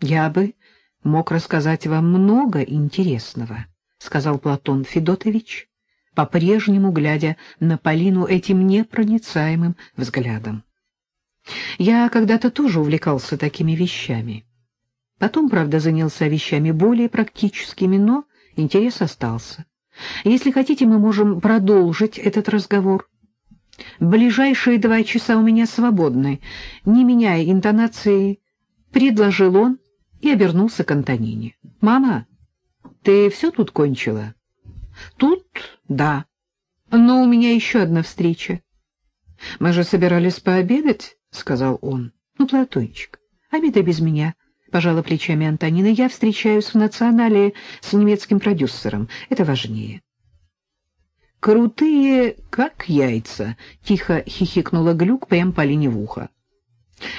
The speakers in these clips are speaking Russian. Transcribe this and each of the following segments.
Я бы мог рассказать вам много интересного, — сказал Платон Федотович, по-прежнему глядя на Полину этим непроницаемым взглядом. Я когда-то тоже увлекался такими вещами. Потом, правда, занялся вещами более практическими, но интерес остался. Если хотите, мы можем продолжить этот разговор. Ближайшие два часа у меня свободны. Не меняя интонации, предложил он и обернулся к Антонине. — Мама, ты все тут кончила? — Тут — да. Но у меня еще одна встреча. — Мы же собирались пообедать, — сказал он. — Ну, Платончик, обедай без меня, — пожала плечами Антонина. — Я встречаюсь в «Национале» с немецким продюсером. Это важнее. — Крутые, как яйца, — тихо хихикнула Глюк прям Полине в ухо. —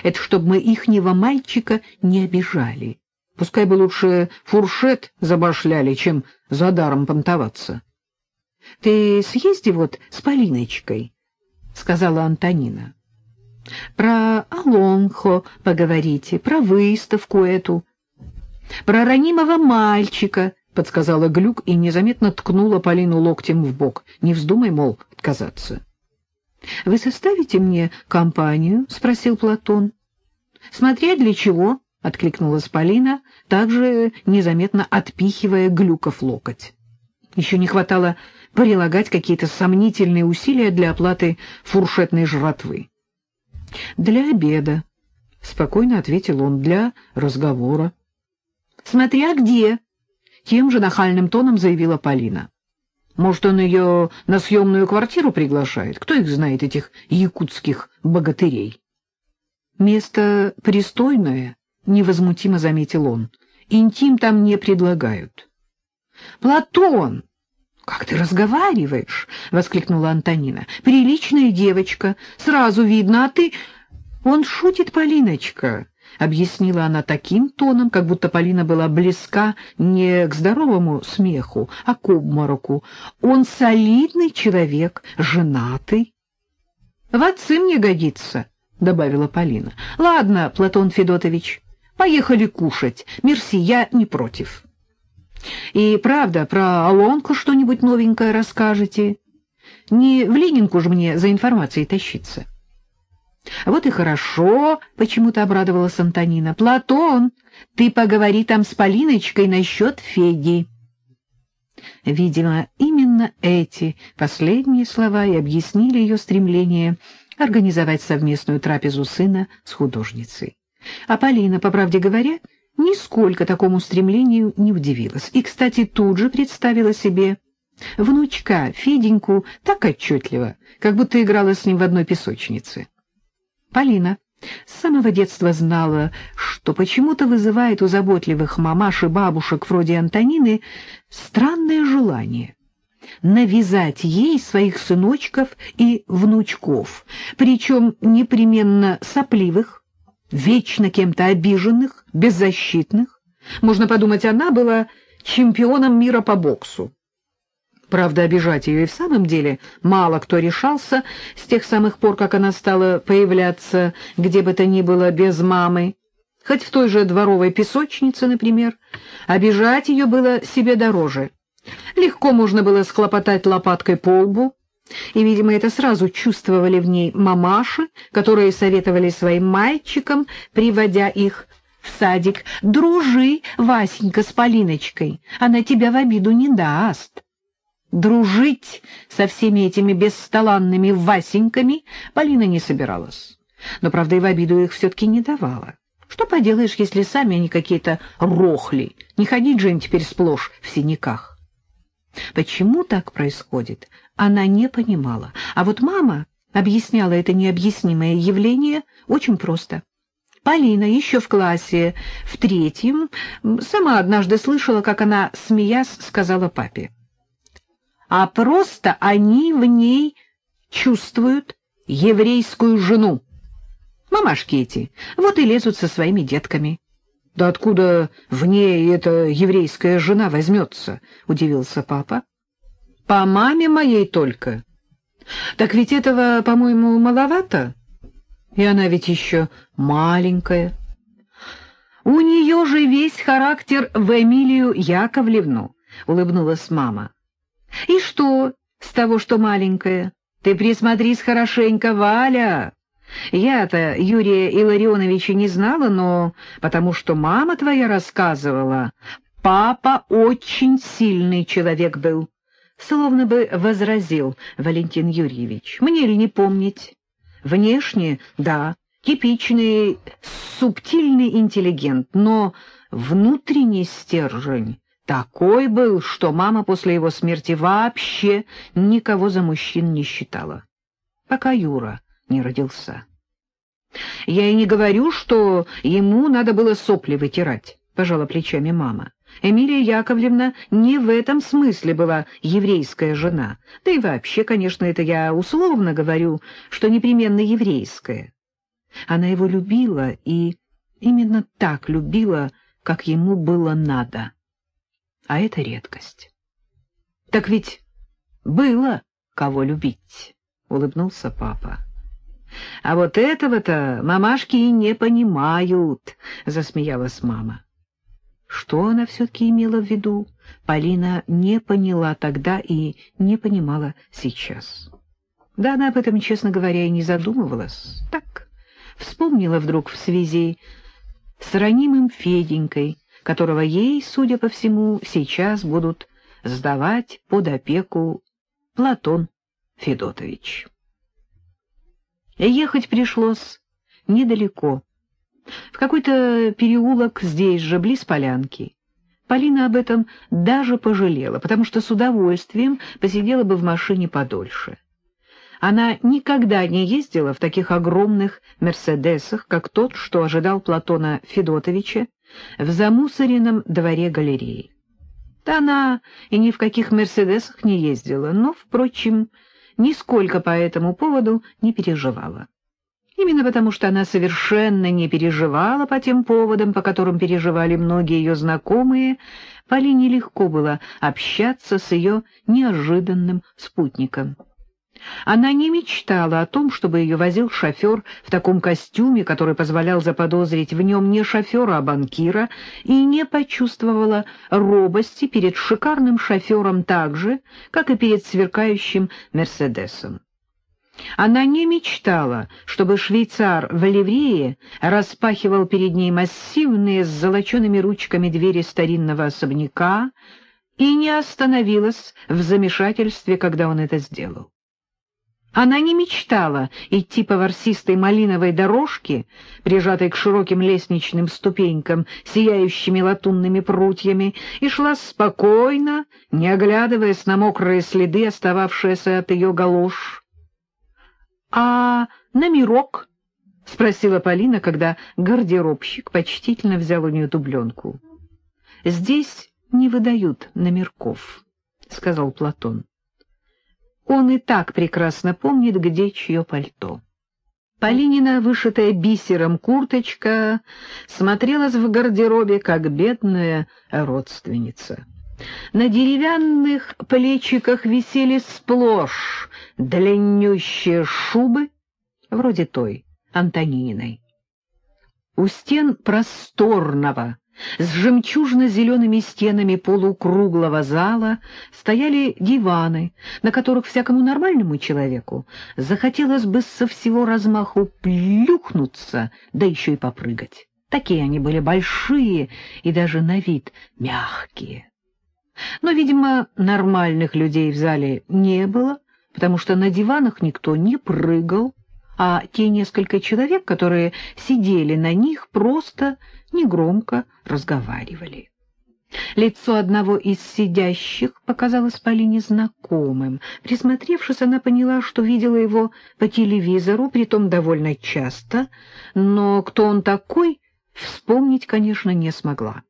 Это чтобы мы ихнего мальчика не обижали. Пускай бы лучше фуршет забашляли, чем за даром понтоваться. — Ты съезди вот с Полиночкой, — сказала Антонина. — Про Алонхо поговорите, про выставку эту, про ранимого мальчика, — подсказала Глюк и незаметно ткнула Полину локтем в бок. Не вздумай, мол, отказаться. — Вы составите мне компанию? — спросил Платон. — Смотря для чего, — откликнулась Полина, также незаметно отпихивая Глюков локоть. Еще не хватало прилагать какие-то сомнительные усилия для оплаты фуршетной жратвы. — Для обеда, — спокойно ответил он, — для разговора. — Смотря где, — тем же нахальным тоном заявила Полина. — Может, он ее на съемную квартиру приглашает? Кто их знает, этих якутских богатырей? — Место пристойное, — невозмутимо заметил он. — Интим там не предлагают. — Платон! «Как ты разговариваешь?» — воскликнула Антонина. «Приличная девочка, сразу видно, а ты...» «Он шутит, Полиночка», — объяснила она таким тоном, как будто Полина была близка не к здоровому смеху, а к обмороку. «Он солидный человек, женатый». «В отцы мне годится», — добавила Полина. «Ладно, Платон Федотович, поехали кушать. Мерси, я не против». И правда, про Алонку что-нибудь новенькое расскажете? Не в Ленинку же мне за информацией тащиться. Вот и хорошо, почему-то обрадовалась Антонина. Платон, ты поговори там с Полиночкой насчет Феди. Видимо, именно эти последние слова и объяснили ее стремление организовать совместную трапезу сына с художницей. А Полина, по правде говоря, нисколько такому стремлению не удивилась. И, кстати, тут же представила себе внучка Феденьку так отчетливо, как будто играла с ним в одной песочнице. Полина с самого детства знала, что почему-то вызывает у заботливых мамаш и бабушек вроде Антонины странное желание навязать ей своих сыночков и внучков, причем непременно сопливых, вечно кем-то обиженных, беззащитных. Можно подумать, она была чемпионом мира по боксу. Правда, обижать ее и в самом деле мало кто решался с тех самых пор, как она стала появляться где бы то ни было без мамы. Хоть в той же дворовой песочнице, например, обижать ее было себе дороже. Легко можно было схлопотать лопаткой по лбу, и, видимо, это сразу чувствовали в ней мамаши, которые советовали своим мальчикам, приводя их в садик, «Дружи, Васенька, с Полиночкой, она тебя в обиду не даст». Дружить со всеми этими бесталанными Васеньками Полина не собиралась, но, правда, и в обиду их все-таки не давала. Что поделаешь, если сами они какие-то рохли, не ходить же им теперь сплошь в синяках. Почему так происходит, она не понимала. А вот мама объясняла это необъяснимое явление очень просто. Полина еще в классе, в третьем, сама однажды слышала, как она, смеясь, сказала папе. А просто они в ней чувствуют еврейскую жену. Мамашки эти, вот и лезут со своими детками. — Да откуда в ней эта еврейская жена возьмется? — удивился папа. — По маме моей только. Так ведь этого, по-моему, маловато. И она ведь еще маленькая. У нее же весь характер в Эмилию Яковлевну, — улыбнулась мама. — И что с того, что маленькая? Ты присмотрись хорошенько, Валя. Я-то Юрия Илларионовича не знала, но потому что мама твоя рассказывала, папа очень сильный человек был. Словно бы возразил Валентин Юрьевич. Мне ли не помнить? Внешне, да, типичный субтильный интеллигент, но внутренний стержень такой был, что мама после его смерти вообще никого за мужчин не считала. Пока Юра не родился. Я и не говорю, что ему надо было сопли вытирать, пожала плечами мама. Эмилия Яковлевна не в этом смысле была еврейская жена. Да и вообще, конечно, это я условно говорю, что непременно еврейская. Она его любила и именно так любила, как ему было надо. А это редкость. — Так ведь было кого любить, — улыбнулся папа. — А вот этого-то мамашки и не понимают, — засмеялась мама. Что она все-таки имела в виду, Полина не поняла тогда и не понимала сейчас. Да она об этом, честно говоря, и не задумывалась. Так, вспомнила вдруг в связи с ранимым Феденькой, которого ей, судя по всему, сейчас будут сдавать под опеку Платон Федотович. Ехать пришлось недалеко, в какой-то переулок здесь же, близ полянки. Полина об этом даже пожалела, потому что с удовольствием посидела бы в машине подольше. Она никогда не ездила в таких огромных «Мерседесах», как тот, что ожидал Платона Федотовича в замусоренном дворе галереи. Да она и ни в каких «Мерседесах» не ездила, но, впрочем, нисколько по этому поводу не переживала. Именно потому, что она совершенно не переживала по тем поводам, по которым переживали многие ее знакомые, Полине легко было общаться с ее неожиданным спутником. Она не мечтала о том, чтобы ее возил шофер в таком костюме, который позволял заподозрить в нем не шофера, а банкира, и не почувствовала робости перед шикарным шофером так же, как и перед сверкающим «Мерседесом». Она не мечтала, чтобы швейцар в ливрее распахивал перед ней массивные с золочеными ручками двери старинного особняка и не остановилась в замешательстве, когда он это сделал. Она не мечтала идти по ворсистой малиновой дорожке, прижатой к широким лестничным ступенькам, сияющими латунными прутьями, и шла спокойно, не оглядываясь на мокрые следы, остававшиеся от ее галош. — А номерок? — спросила Полина, когда гардеробщик почтительно взял у нее дубленку. — Здесь не выдают номерков, — сказал Платон. Он и так прекрасно помнит, где чье пальто. Полинина, вышитая бисером курточка, смотрелась в гардеробе, как бедная родственница. На деревянных плечиках висели сплошь длиннющие шубы, вроде той, Антонининой. У стен просторного, с жемчужно-зелеными стенами полукруглого зала стояли диваны, на которых всякому нормальному человеку захотелось бы со всего размаху плюхнуться, да еще и попрыгать. Такие они были большие и даже на вид мягкие. Но, видимо, нормальных людей в зале не было, потому что на диванах никто не прыгал, а те несколько человек, которые сидели на них, просто негромко разговаривали. Лицо одного из сидящих показалось Полине знакомым. Присмотревшись, она поняла, что видела его по телевизору, притом довольно часто, но кто он такой, вспомнить, конечно, не смогла.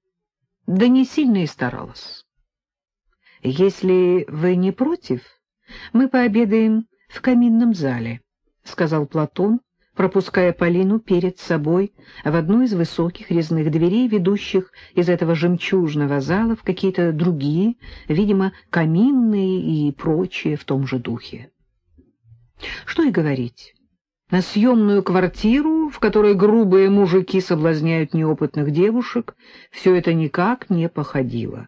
Да не сильно и старалась. «Если вы не против, мы пообедаем в каминном зале», — сказал Платон, пропуская Полину перед собой в одну из высоких резных дверей, ведущих из этого жемчужного зала в какие-то другие, видимо, каминные и прочие в том же духе. Что и говорить, на съемную квартиру в которой грубые мужики соблазняют неопытных девушек, все это никак не походило.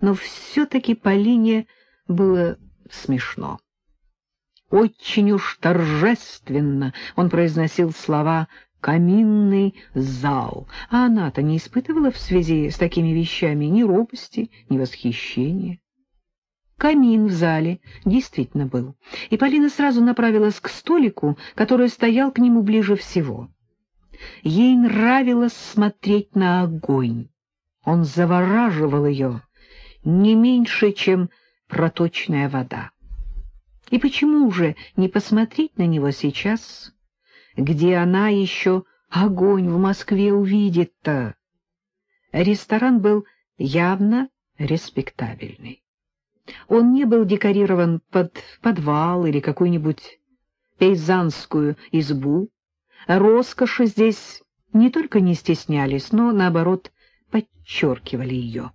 Но все-таки Полине было смешно. Очень уж торжественно он произносил слова «каминный зал», а она-то не испытывала в связи с такими вещами ни робости, ни восхищения. Камин в зале действительно был, и Полина сразу направилась к столику, который стоял к нему ближе всего. Ей нравилось смотреть на огонь. Он завораживал ее не меньше, чем проточная вода. И почему же не посмотреть на него сейчас, где она еще огонь в Москве увидит-то? Ресторан был явно респектабельный. Он не был декорирован под подвал или какую-нибудь пейзанскую избу. Роскоши здесь не только не стеснялись, но, наоборот, подчеркивали ее.